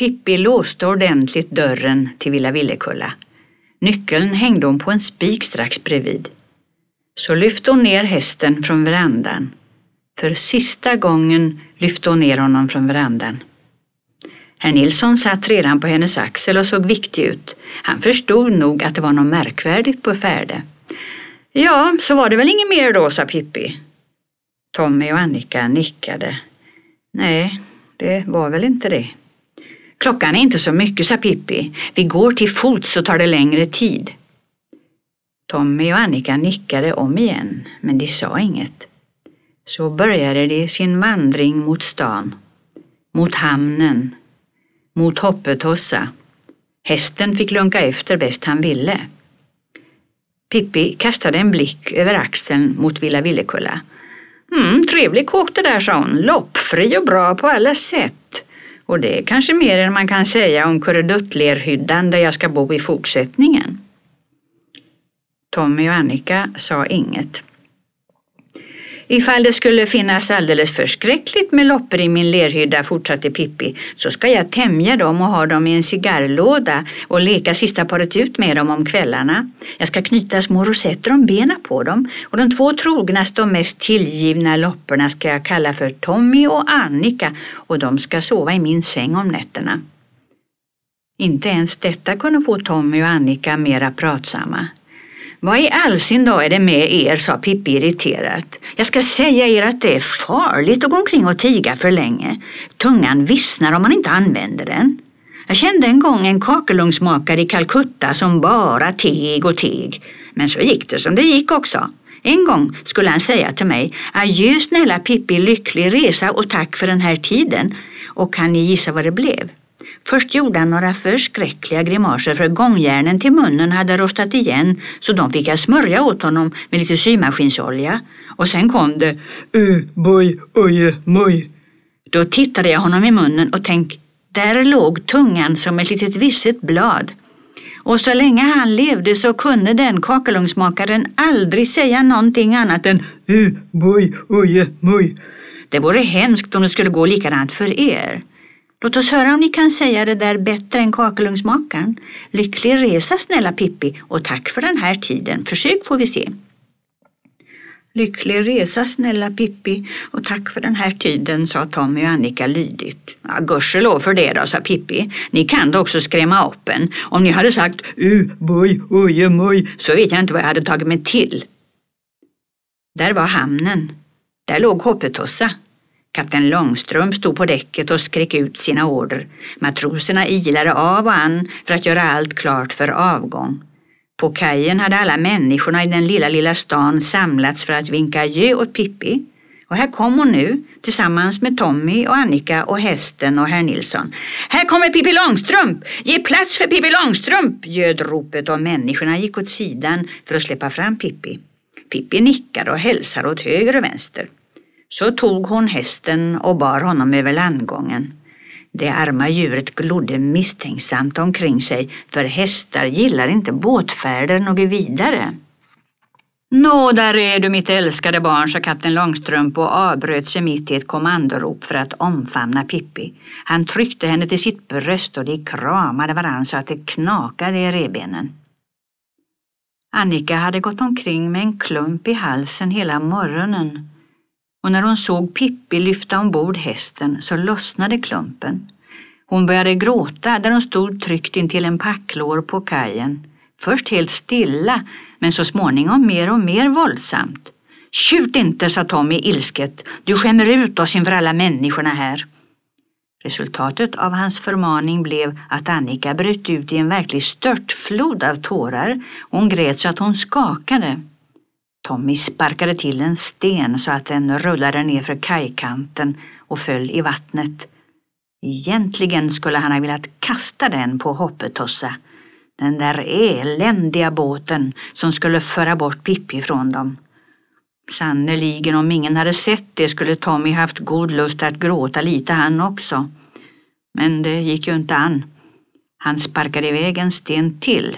Pippi låste ordentligt dörren till Villa Villekulla. Nyckeln hängde hon på en spik strax bredvid. Så lyfte hon ner hästen från verandan. För sista gången lyfte hon ner honom från verandan. Herr Nilsson satt redan på hennes axel och såg viktig ut. Han förstod nog att det var något märkvärdigt på färde. Ja, så var det väl inget mer då, sa Pippi. Tommy och Annika nickade. Nej, det var väl inte det. Klockan är inte så mycket, sa Pippi. Vi går till fots så tar det längre tid. Tommy och Annika nickade om igen, men de sa inget. Så började de sin vandring mot stan, mot hamnen, mot Hoppetossa. Hästen fick lunka efter bäst han ville. Pippi kastade en blick över axeln mot Villa Villekulla. Mm, trevlig kåk det där, sa hon. Loppfri och bra på alla sätt. Och det är kanske mer än man kan säga om Kurreduttlerhyddan där jag ska bo i fortsättningen. Tommy och Annika sa inget. Ifall det skulle finnas alldeles förskräckligt med loppor i min lerhydda, fortsatte Pippi, så ska jag tämja dem och ha dem i en cigarrlåda och leka sista paret ut med dem om kvällarna. Jag ska knyta små rosetter om benen på dem och de två trognaste och mest tillgivna lopporna ska jag kalla för Tommy och Annika och de ska sova i min säng om nätterna. Inte ens detta kunde få Tommy och Annika mera pratsamma. Vad i all sin dag är det med er, sa Pippi irriterat. Jag ska säga er att det är farligt att gå omkring och tiga för länge. Tungan vissnar om man inte använder den. Jag kände en gång en kakelugnsmakare i Calcutta som bara teg och teg. Men så gick det som det gick också. En gång skulle han säga till mig, adjö snälla Pippi, lycklig resa och tack för den här tiden. Och kan ni gissa vad det blev? Först gjorde han några förskräckliga grimaser för gångjärnen till munnen hade rostat igen så de fick jag smörja åt honom med lite symaskinsolja. Och sen kom det Ö, boj, oj, moj. Då tittade jag honom i munnen och tänkte, där låg tungan som ett litet visset blad. Och så länge han levde så kunde den kakelugnsmakaren aldrig säga någonting annat än Ö, boj, oj, moj. Det vore hemskt om det skulle gå likadant för er. Låt oss höra om ni kan säga det där bättre än kakelugnsmakaren. Lycklig resa snälla Pippi och tack för den här tiden. Försök får vi se. Lycklig resa snälla Pippi och tack för den här tiden, sa Tommy och Annika lydigt. Ja, gudskelov för det då, sa Pippi. Ni kan då också skrämma upp en. Om ni hade sagt u, boj, oje, moj, så vet jag inte vad jag hade tagit mig till. Där var hamnen. Där låg Hoppetossa. Kapten Långström stod på däcket och skrek ut sina order. Matroserna ilade av och an för att göra allt klart för avgång. På kajen hade alla människorna i den lilla, lilla stan samlats för att vinka adjö åt Pippi. Och här kom hon nu, tillsammans med Tommy och Annika och hästen och herr Nilsson. Här kommer Pippi Långstrump! Ge plats för Pippi Långstrump! ljöd ropet och människorna gick åt sidan för att släppa fram Pippi. Pippi nickade och hälsade åt höger och vänster. Så tog hon hästen och bar honom över landgången. Det arma djuret glodde misstänksamt omkring sig för hästar gillar inte båtfärder något vidare. Nå, där är du mitt älskade barn, sa kapten Långstrump och avbröt sig mitt i ett kommandorop för att omfamna Pippi. Han tryckte henne till sitt bröst och de kramade varann så att det knakade i rebenen. Annika hade gått omkring med en klump i halsen hela morgonen och när hon såg Pippi lyfta ombord hästen så lossnade klumpen. Hon började gråta där hon stod tryckt intill en packlår på kajen. Först helt stilla, men så småningom mer och mer våldsamt. Tjut inte, sa Tommy ilsket. Du skämmer ut oss inför alla människorna här. Resultatet av hans förmaning blev att Annika bröt ut i en verklig störtflod av tårar. Hon grät så att hon skakade. Tommy sparkade till en sten så att den rullade ner för kajkanten och föll i vattnet. Egentligen skulle han ha velat kasta den på Hoppetossa. Den där eländiga båten som skulle föra bort Pippi från dem. Sannerligen om ingen hade sett det skulle Tommy haft god lust att gråta lite han också. Men det gick ju inte an. Han sparkade iväg en sten till